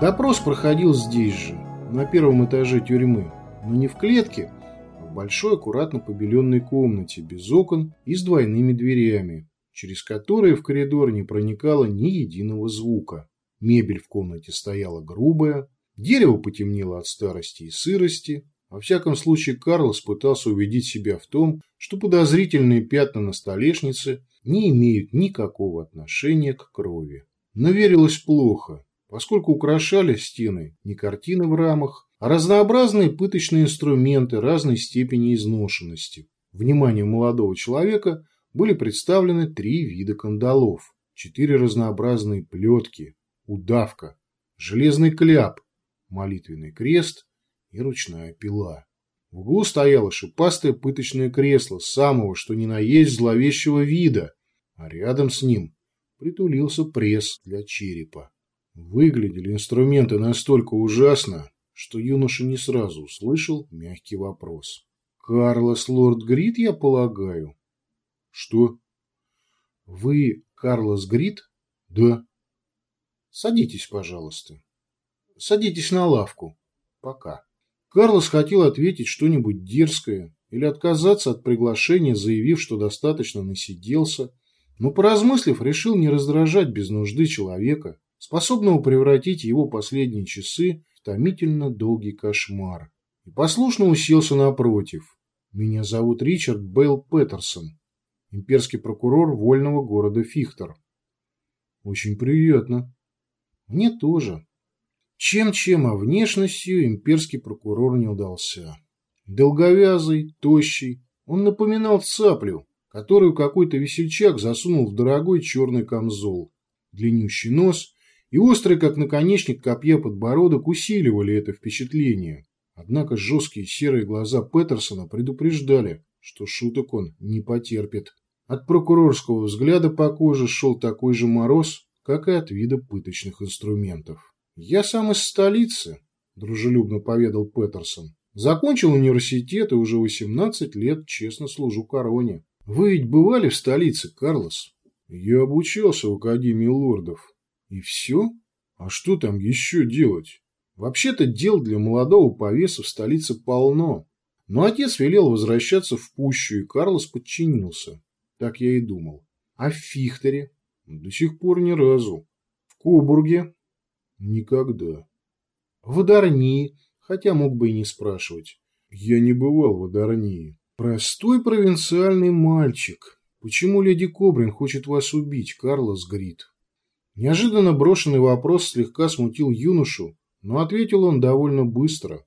Допрос проходил здесь же, на первом этаже тюрьмы, но не в клетке, а в большой аккуратно побеленной комнате, без окон и с двойными дверями, через которые в коридор не проникало ни единого звука. Мебель в комнате стояла грубая, дерево потемнело от старости и сырости. Во всяком случае, Карлос пытался убедить себя в том, что подозрительные пятна на столешнице не имеют никакого отношения к крови. Но верилось плохо поскольку украшали стены не картины в рамах, а разнообразные пыточные инструменты разной степени изношенности. Вниманию молодого человека были представлены три вида кандалов, четыре разнообразные плетки, удавка, железный кляп, молитвенный крест и ручная пила. В углу стояло шипастое пыточное кресло самого, что ни на есть зловещего вида, а рядом с ним притулился пресс для черепа. Выглядели инструменты настолько ужасно, что юноша не сразу услышал мягкий вопрос. «Карлос Лорд Грид, я полагаю?» «Что?» «Вы Карлос Грид?» «Да». «Садитесь, пожалуйста. Садитесь на лавку. Пока». Карлос хотел ответить что-нибудь дерзкое или отказаться от приглашения, заявив, что достаточно насиделся, но, поразмыслив, решил не раздражать без нужды человека, способного превратить его последние часы в томительно долгий кошмар. И послушно уселся напротив. Меня зовут Ричард Бейл Петерсон, имперский прокурор вольного города Фихтер. Очень приятно. Мне тоже. Чем-чем, а внешностью имперский прокурор не удался. Долговязый, тощий, он напоминал цаплю, которую какой-то весельчак засунул в дорогой черный камзол. Длиннющий нос и острый, как наконечник копья подбородок, усиливали это впечатление. Однако жесткие серые глаза Петерсона предупреждали, что шуток он не потерпит. От прокурорского взгляда по коже шел такой же мороз, как и от вида пыточных инструментов. «Я сам из столицы», – дружелюбно поведал Петерсон. «Закончил университет и уже 18 лет честно служу короне. Вы ведь бывали в столице, Карлос?» «Я обучался в Академии лордов», и все? А что там еще делать? Вообще-то дел для молодого повеса в столице полно. Но отец велел возвращаться в пущу, и Карлос подчинился. Так я и думал. А в Фихтере? До сих пор ни разу. В Кобурге? Никогда. В Адарнии, хотя мог бы и не спрашивать. Я не бывал в Адарнии. Простой провинциальный мальчик. Почему леди Кобрин хочет вас убить, Карлос Грит? Неожиданно брошенный вопрос слегка смутил юношу, но ответил он довольно быстро.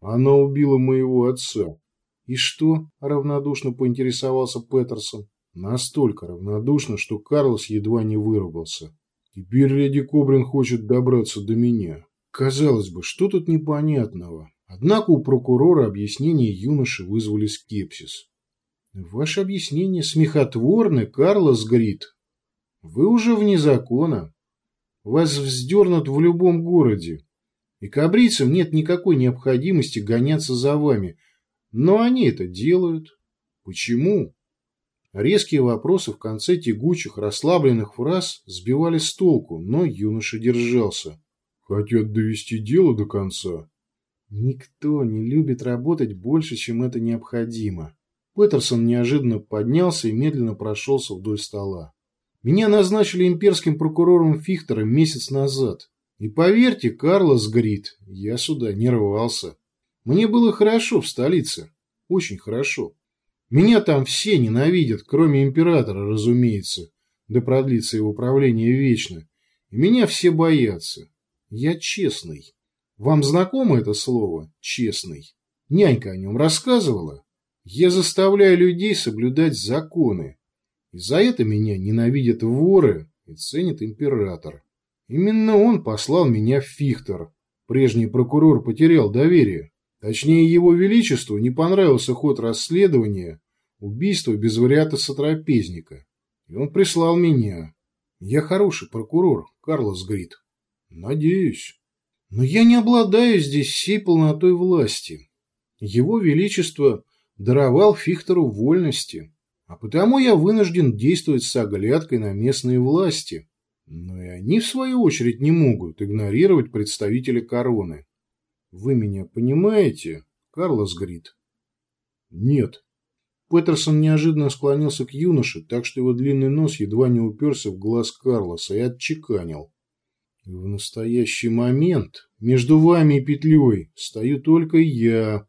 Она убила моего отца. И что? равнодушно поинтересовался Петерсон. Настолько равнодушно, что Карлос едва не выругался. Теперь леди Кобрин хочет добраться до меня. Казалось бы, что тут непонятного? Однако у прокурора объяснения юноши вызвали скепсис. Ваше объяснение смехотворны, Карлос Грит, вы уже вне закона. Вас вздернут в любом городе. И кабрицам нет никакой необходимости гоняться за вами. Но они это делают. Почему? Резкие вопросы в конце тягучих, расслабленных фраз сбивали с толку, но юноша держался. Хотят довести дело до конца. Никто не любит работать больше, чем это необходимо. Петерсон неожиданно поднялся и медленно прошелся вдоль стола. Меня назначили имперским прокурором Фихтера месяц назад. И поверьте, Карлос Грит, я сюда не рвался. Мне было хорошо в столице. Очень хорошо. Меня там все ненавидят, кроме императора, разумеется. Да продлится его правление вечно. И меня все боятся. Я честный. Вам знакомо это слово «честный»? Нянька о нем рассказывала. Я заставляю людей соблюдать законы. И за это меня ненавидят воры и ценит император. Именно он послал меня в Фихтер. Прежний прокурор потерял доверие. Точнее, его величеству не понравился ход расследования убийства без варианта сотрапезника. И он прислал меня. Я хороший прокурор, Карлос Грит. Надеюсь. Но я не обладаю здесь всей полнотой власти. Его величество даровал Фихтеру вольности. А потому я вынужден действовать с оглядкой на местные власти. Но и они, в свою очередь, не могут игнорировать представителя короны. Вы меня понимаете, Карлос Грит? Нет. Петерсон неожиданно склонился к юноше, так что его длинный нос едва не уперся в глаз Карлоса и отчеканил. В настоящий момент между вами и петлей стою только я.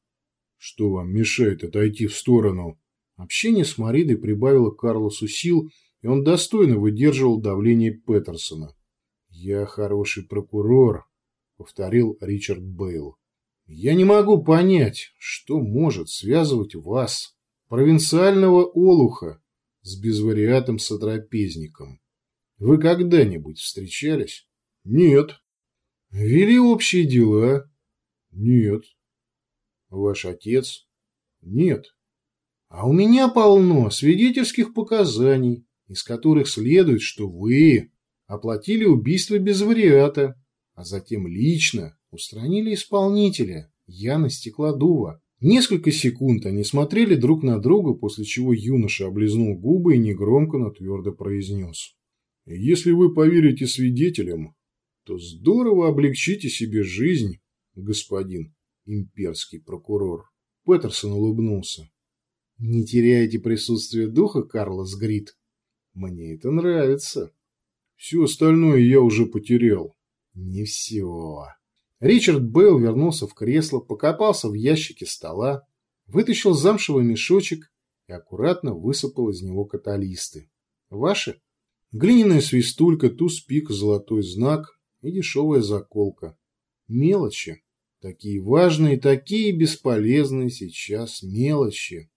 Что вам мешает отойти в сторону? Общение с Маридой прибавило Карлосу сил, и он достойно выдерживал давление Петерсона. «Я хороший прокурор», — повторил Ричард Бейл. «Я не могу понять, что может связывать вас, провинциального олуха, с безвариатом-сотрапезником. Вы когда-нибудь встречались?» «Нет». «Вели общие дела?» «Нет». «Ваш отец?» «Нет». «А у меня полно свидетельских показаний» из которых следует, что вы оплатили убийство без вариата, а затем лично устранили исполнителя, Яна Стеклодува. Несколько секунд они смотрели друг на друга, после чего юноша облизнул губы и негромко, но твердо произнес. «Если вы поверите свидетелям, то здорово облегчите себе жизнь, господин имперский прокурор». Петерсон улыбнулся. «Не теряете присутствие духа, Карлос Грит?» Мне это нравится. Все остальное я уже потерял. Не все. Ричард Бейл вернулся в кресло, покопался в ящике стола, вытащил замшевый мешочек и аккуратно высыпал из него каталисты. Ваши? Глиняная свистулька, туз-пик, золотой знак и дешевая заколка. Мелочи. Такие важные, такие бесполезные сейчас мелочи.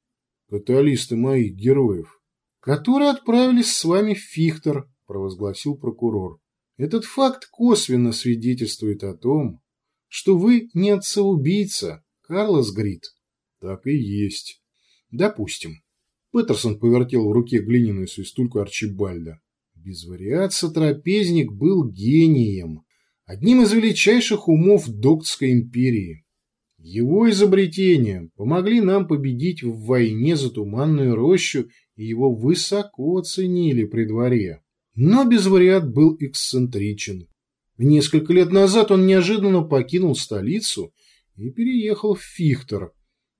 Каталисты моих героев которые отправились с вами в Фихтер, провозгласил прокурор. Этот факт косвенно свидетельствует о том, что вы не отца-убийца, Карлос Грит. Так и есть. Допустим. Петерсон повертел в руке глиняную свистульку Арчибальда. Без вариации трапезник был гением, одним из величайших умов Доктской империи. Его изобретения помогли нам победить в войне за Туманную рощу и его высоко оценили при дворе. Но Безвариат был эксцентричен. Несколько лет назад он неожиданно покинул столицу и переехал в Фихтер.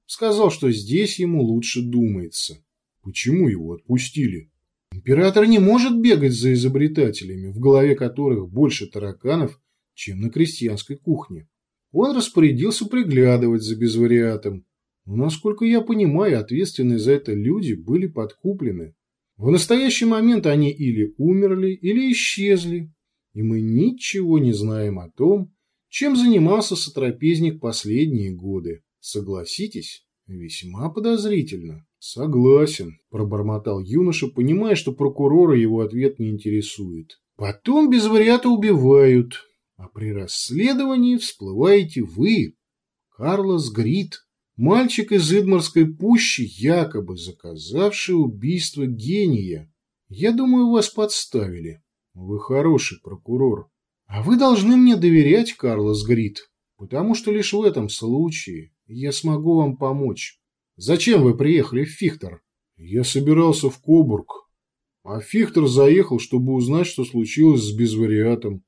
Сказал, что здесь ему лучше думается. Почему его отпустили? Император не может бегать за изобретателями, в голове которых больше тараканов, чем на крестьянской кухне. Он распорядился приглядывать за безвариатом, но, насколько я понимаю, ответственные за это люди были подкуплены. В настоящий момент они или умерли, или исчезли, и мы ничего не знаем о том, чем занимался сотрапезник последние годы. Согласитесь, весьма подозрительно. Согласен, пробормотал юноша, понимая, что прокурора его ответ не интересует. Потом без вариата убивают, а при расследовании всплываете вы, Карлос Грит. Мальчик из Идморской пущи, якобы заказавший убийство гения. Я думаю, вас подставили. Вы хороший прокурор. А вы должны мне доверять, Карлос Грит, потому что лишь в этом случае я смогу вам помочь. Зачем вы приехали в Фихтер? Я собирался в Кобург. А Фихтер заехал, чтобы узнать, что случилось с безвариатом.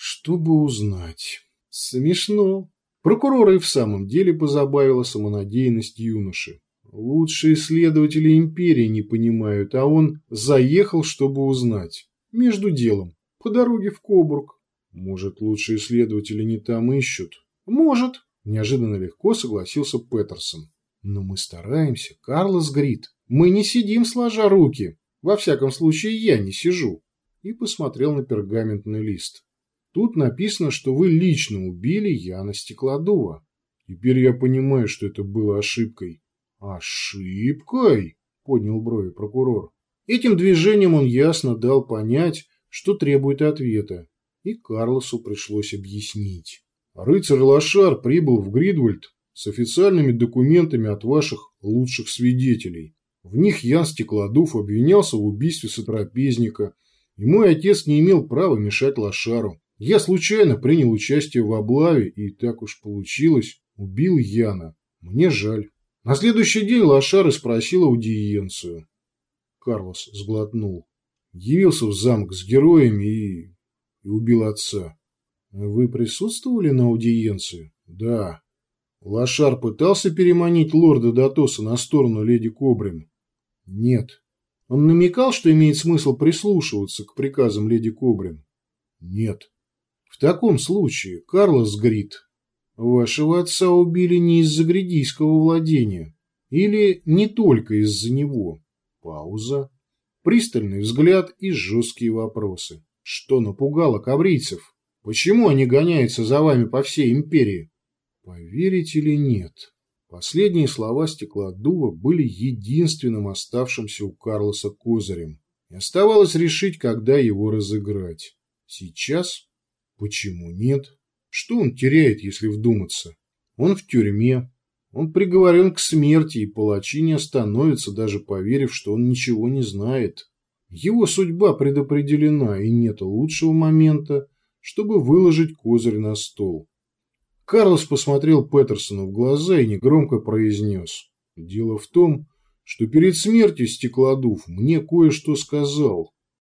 Чтобы узнать. Смешно. Прокурора и в самом деле позабавила самонадеянность юноши. Лучшие исследователи империи не понимают, а он заехал, чтобы узнать. Между делом. По дороге в Кобург. Может, лучшие исследователи не там ищут? Может. Неожиданно легко согласился Петерсон. Но мы стараемся, Карлос Грит. Мы не сидим сложа руки. Во всяком случае, я не сижу. И посмотрел на пергаментный лист. Тут написано, что вы лично убили Яна Стеклодува. Теперь я понимаю, что это было ошибкой. Ошибкой? Поднял брови прокурор. Этим движением он ясно дал понять, что требует ответа. И Карлосу пришлось объяснить. Рыцарь Лошар прибыл в Гридвальд с официальными документами от ваших лучших свидетелей. В них Ян Стеклодув обвинялся в убийстве сотрапезника, и мой отец не имел права мешать Лошару. Я случайно принял участие в облаве, и так уж получилось, убил Яна. Мне жаль. На следующий день Лошара спросила аудиенцию. Карлос сглотнул. Явился в замок с героями и и убил отца. Вы присутствовали на аудиенции? Да. Лошар пытался переманить лорда Датоса на сторону леди Кобрин? Нет. Он намекал, что имеет смысл прислушиваться к приказам леди Кобрин? Нет. В таком случае, Карлос Грит, вашего отца убили не из-за гридийского владения. Или не только из-за него. Пауза. Пристальный взгляд и жесткие вопросы. Что напугало каврийцев? Почему они гоняются за вами по всей империи? Поверить или нет? Последние слова стеклодува были единственным оставшимся у Карлоса козырем. И оставалось решить, когда его разыграть. Сейчас? Почему нет? Что он теряет, если вдуматься? Он в тюрьме. Он приговорен к смерти, и палачи не остановятся, даже поверив, что он ничего не знает. Его судьба предопределена, и нет лучшего момента, чтобы выложить козырь на стол. Карлос посмотрел Петерсону в глаза и негромко произнес. «Дело в том, что перед смертью Стеклодув мне кое-что сказал.